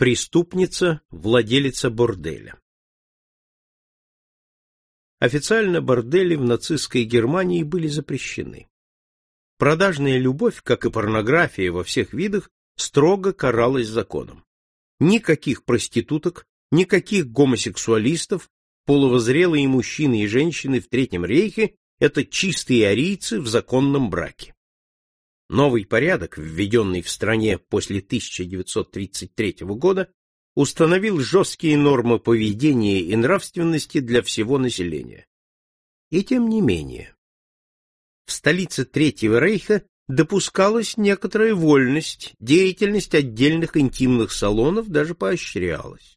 Преступница, владелица борделя. Официально бордели в нацистской Германии были запрещены. Продажная любовь, как и порнография во всех видах, строго каралась законом. Никаких проституток, никаких гомосексуалистов, полувозрелые мужчины и женщины в Третьем рейхе – это чистые арийцы в законном браке. Новый порядок, введенный в стране после 1933 года, установил жесткие нормы поведения и нравственности для всего населения. И тем не менее, в столице Третьего рейха допускалась некоторая вольность, деятельность отдельных интимных салонов даже поощрялась.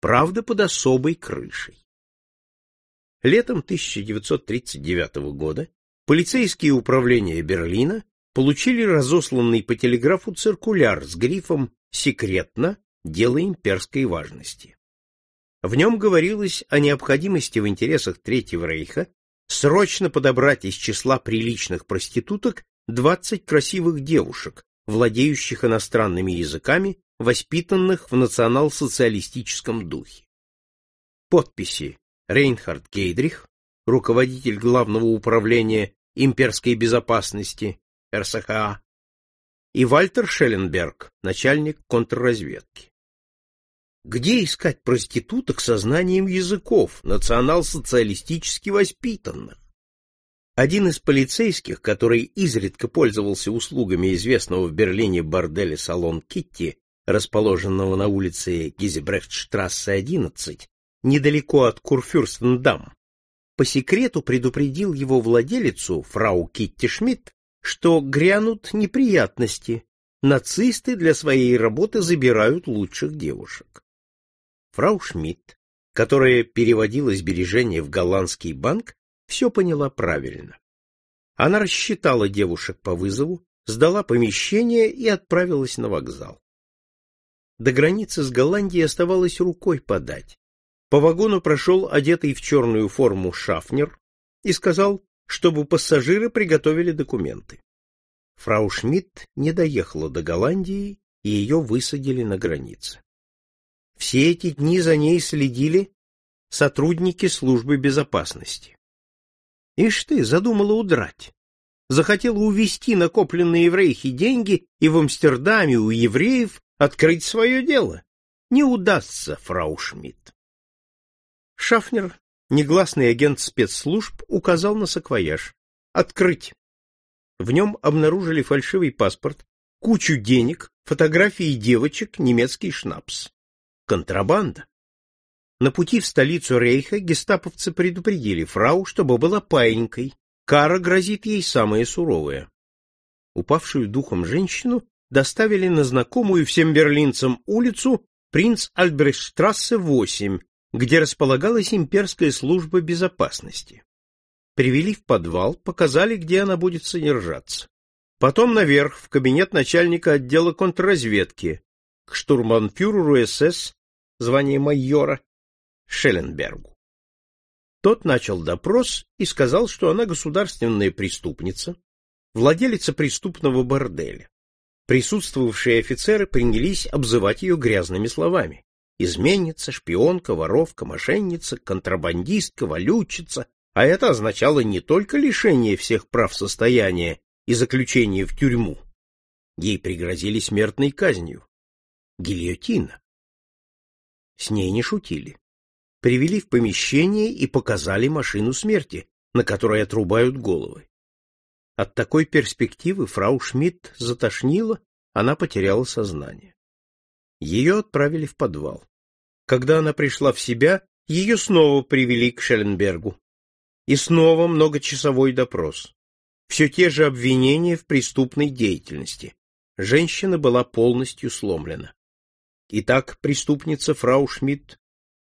Правда, под особой крышей. Летом 1939 года полицейские управления Берлина получили разосланный по телеграфу циркуляр с грифом «Секретно. Дело имперской важности». В нем говорилось о необходимости в интересах Третьего Рейха срочно подобрать из числа приличных проституток 20 красивых девушек, владеющих иностранными языками, воспитанных в национал-социалистическом духе. Подписи Рейнхард Гейдрих, руководитель Главного управления имперской безопасности, РСХА, и Вальтер Шелленберг, начальник контрразведки. Где искать проституток со знанием языков, национал-социалистически воспитанных? Один из полицейских, который изредка пользовался услугами известного в Берлине борделя «Салон Китти», расположенного на улице Гизебрехтштрассе 11, недалеко от Курфюрстендам, по секрету предупредил его владелицу, фрау Китти Шмидт, что грянут неприятности. Нацисты для своей работы забирают лучших девушек. Фрау Шмидт, которая переводила сбережения в голландский банк, все поняла правильно. Она рассчитала девушек по вызову, сдала помещение и отправилась на вокзал. До границы с Голландией оставалось рукой подать. По вагону прошел одетый в черную форму шафнер и сказал, чтобы пассажиры приготовили документы. Фрау Шмидт не доехала до Голландии, и ее высадили на границе. Все эти дни за ней следили сотрудники службы безопасности. Ишь ты, задумала удрать. Захотела увести накопленные в деньги и в Амстердаме у евреев открыть свое дело. Не удастся, фрау Шмидт. Шафнер негласный агент спецслужб указал на саквояж. Открыть. В нем обнаружили фальшивый паспорт, кучу денег, фотографии девочек, немецкий шнапс. Контрабанда. На пути в столицу Рейха гестаповцы предупредили фрау, чтобы была паинькой. Кара грозит ей самое суровое. Упавшую духом женщину доставили на знакомую всем берлинцам улицу принц Альбрехтштрассе 8, где располагалась имперская служба безопасности. Привели в подвал, показали, где она будет содержаться. Потом наверх, в кабинет начальника отдела контрразведки, к штурманфюреру СС, звание майора, Шелленбергу. Тот начал допрос и сказал, что она государственная преступница, владелица преступного борделя. Присутствовавшие офицеры принялись обзывать ее грязными словами изменница, шпионка, воровка, мошенница, контрабандистка, валютчица, а это означало не только лишение всех прав состояния и заключение в тюрьму. Ей пригрозили смертной казнью. Гильотина. С ней не шутили. Привели в помещение и показали машину смерти, на которой отрубают головы. От такой перспективы фрау Шмидт затошнила, она потеряла сознание. Ее отправили в подвал. Когда она пришла в себя, ее снова привели к Шелленбергу. И снова многочасовой допрос. Все те же обвинения в преступной деятельности. Женщина была полностью сломлена. Итак, преступница фрау Шмидт,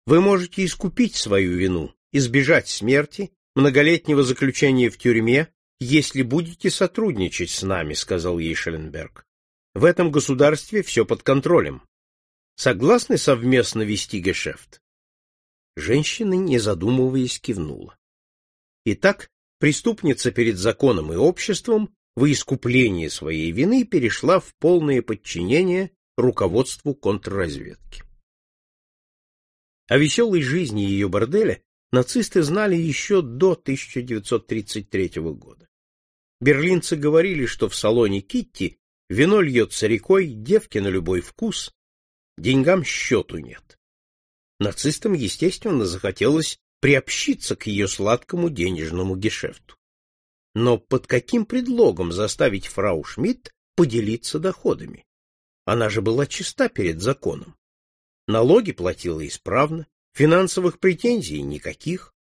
вы можете искупить свою вину, избежать смерти, многолетнего заключения в тюрьме, если будете сотрудничать с нами, сказал ей Шелленберг. В этом государстве все под контролем. Согласны совместно вести гешефт? Женщина, не задумываясь, кивнула. Итак, преступница перед законом и обществом во искупление своей вины перешла в полное подчинение руководству контрразведки. О веселой жизни ее борделя нацисты знали еще до 1933 года. Берлинцы говорили, что в салоне Китти вино льется рекой, девки на любой вкус, деньгам счету нет. Нацистам, естественно, захотелось приобщиться к ее сладкому денежному гешефту. Но под каким предлогом заставить фрау Шмидт поделиться доходами? Она же была чиста перед законом. Налоги платила исправно, финансовых претензий никаких.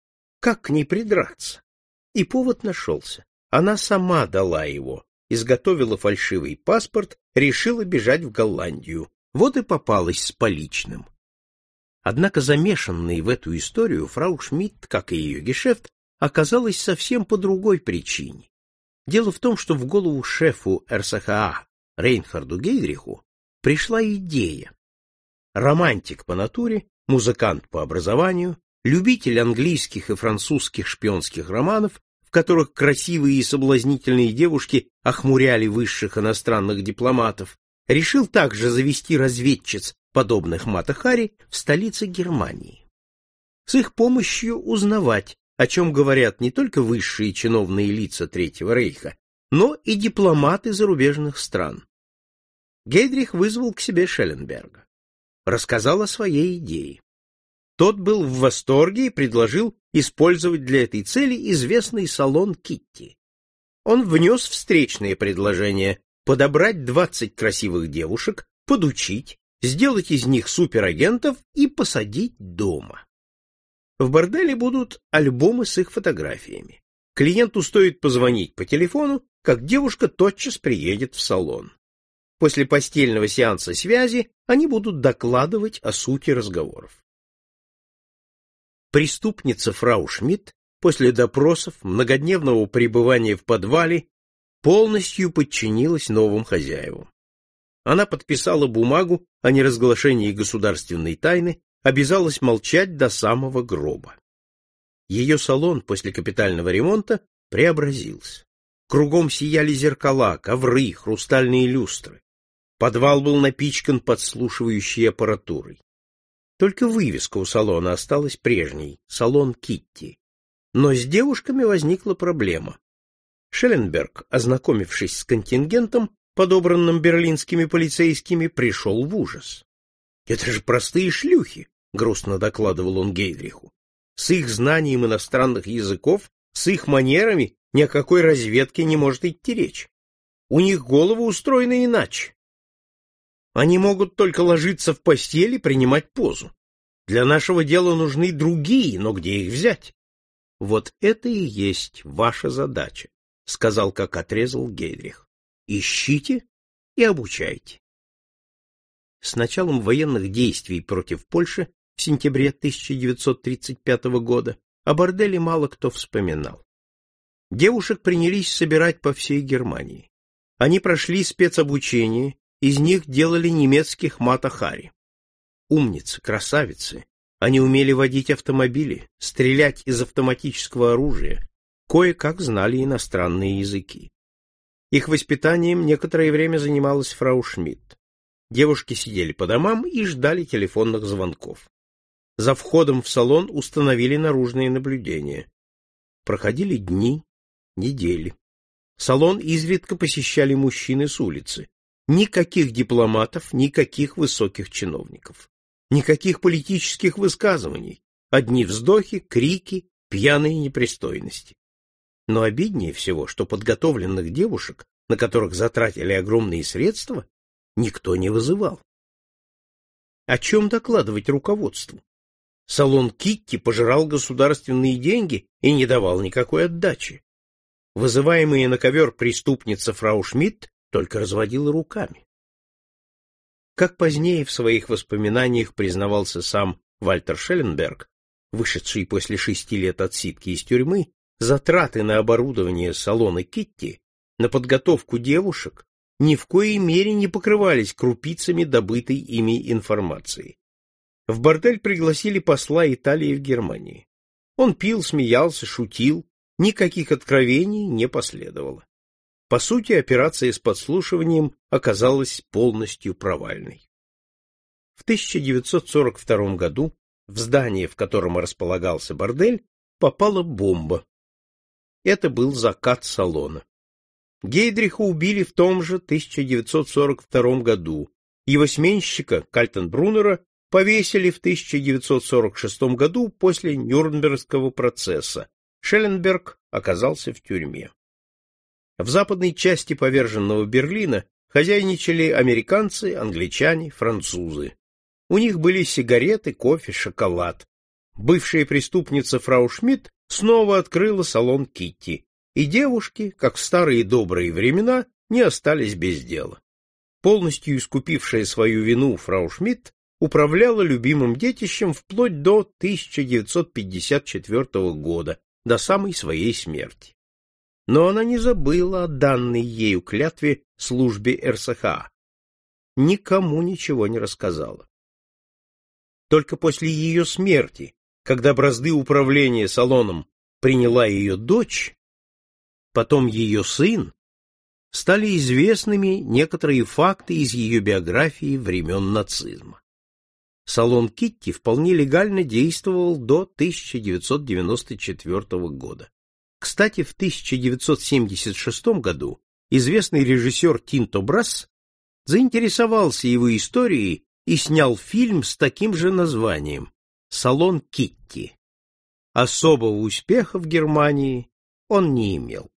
Как к ней придраться? И повод нашелся. Она сама дала его, изготовила фальшивый паспорт, решила бежать в Голландию. Вот и попалась с поличным. Однако замешанной в эту историю фрау Шмидт, как и ее гешефт, оказалась совсем по другой причине. Дело в том, что в голову шефу РСХА Рейнхарду Гейдриху пришла идея. Романтик по натуре, музыкант по образованию, любитель английских и французских шпионских романов, в которых красивые и соблазнительные девушки охмуряли высших иностранных дипломатов, решил также завести разведчиц, подобных Мата Хари, в столице Германии. С их помощью узнавать, о чем говорят не только высшие чиновные лица Третьего Рейха, но и дипломаты зарубежных стран. Гейдрих вызвал к себе Шелленберга. Рассказал о своей идее. Тот был в восторге и предложил использовать для этой цели известный салон Китти. Он внес встречные предложения подобрать 20 красивых девушек, подучить, сделать из них суперагентов и посадить дома. В борделе будут альбомы с их фотографиями. Клиенту стоит позвонить по телефону, как девушка тотчас приедет в салон. После постельного сеанса связи они будут докладывать о сути разговоров. Преступница фрау Шмидт после допросов, многодневного пребывания в подвале полностью подчинилась новым хозяевам. Она подписала бумагу о неразглашении государственной тайны, обязалась молчать до самого гроба. Ее салон после капитального ремонта преобразился. Кругом сияли зеркала, ковры, хрустальные люстры. Подвал был напичкан подслушивающей аппаратурой. Только вывеска у салона осталась прежней — салон Китти. Но с девушками возникла проблема. Шелленберг, ознакомившись с контингентом, подобранным берлинскими полицейскими, пришел в ужас. «Это же простые шлюхи!» — грустно докладывал он Гейдриху. «С их знанием иностранных языков, с их манерами ни о какой разведке не может идти речь. У них головы устроены иначе. Они могут только ложиться в постели и принимать позу. Для нашего дела нужны другие, но где их взять? Вот это и есть ваша задача. — сказал, как отрезал Гейдрих. — Ищите и обучайте. С началом военных действий против Польши в сентябре 1935 года о борделе мало кто вспоминал. Девушек принялись собирать по всей Германии. Они прошли спецобучение, из них делали немецких матахари. Умницы, красавицы, они умели водить автомобили, стрелять из автоматического оружия, кое-как знали иностранные языки. Их воспитанием некоторое время занималась фрау Шмидт. Девушки сидели по домам и ждали телефонных звонков. За входом в салон установили наружные наблюдения. Проходили дни, недели. Салон изредка посещали мужчины с улицы. Никаких дипломатов, никаких высоких чиновников. Никаких политических высказываний. Одни вздохи, крики, пьяные непристойности. Но обиднее всего, что подготовленных девушек, на которых затратили огромные средства, никто не вызывал. О чем докладывать руководству? Салон Китти пожирал государственные деньги и не давал никакой отдачи. Вызываемая на ковер преступница фрау Шмидт только разводила руками. Как позднее в своих воспоминаниях признавался сам Вальтер Шелленберг, вышедший после шести лет отсидки из тюрьмы, затраты на оборудование салона Китти, на подготовку девушек ни в коей мере не покрывались крупицами добытой ими информации. В бордель пригласили посла Италии в Германии. Он пил, смеялся, шутил, никаких откровений не последовало. По сути, операция с подслушиванием оказалась полностью провальной. В 1942 году в здание, в котором располагался бордель, попала бомба. Это был закат салона. Гейдриха убили в том же 1942 году. Его сменщика, Кальтенбруннера, повесили в 1946 году после Нюрнбергского процесса. Шелленберг оказался в тюрьме. В западной части поверженного Берлина хозяйничали американцы, англичане, французы. У них были сигареты, кофе, шоколад. Бывшая преступница фрау Шмидт снова открыла салон Китти, и девушки, как в старые добрые времена, не остались без дела. Полностью искупившая свою вину фрау Шмидт управляла любимым детищем вплоть до 1954 года, до самой своей смерти. Но она не забыла о данной ею клятве службе РСХА. Никому ничего не рассказала. Только после ее смерти, когда бразды управления салоном приняла ее дочь, потом ее сын, стали известными некоторые факты из ее биографии времен нацизма. Салон Китти вполне легально действовал до 1994 года. Кстати, в 1976 году известный режиссер Тинто Брасс заинтересовался его историей и снял фильм с таким же названием «Салон Китти». Особого успеха в Германии он не имел.